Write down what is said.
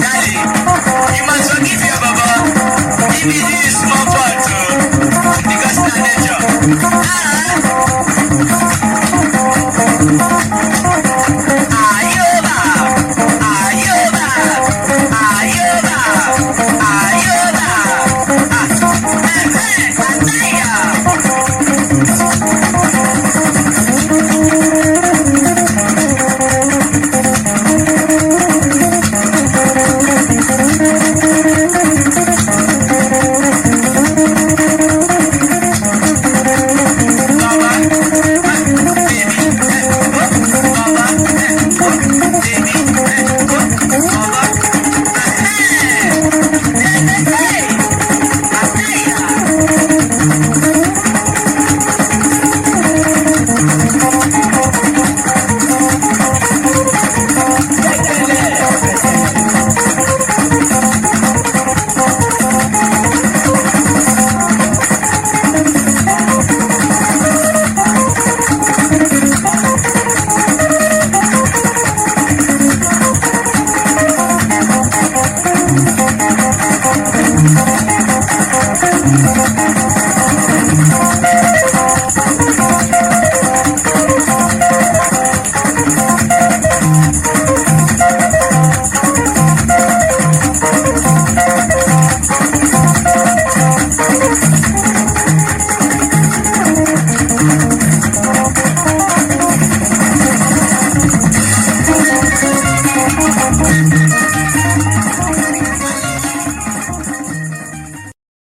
Daddy, you must forgive your Baba. If small part too. because it's nature.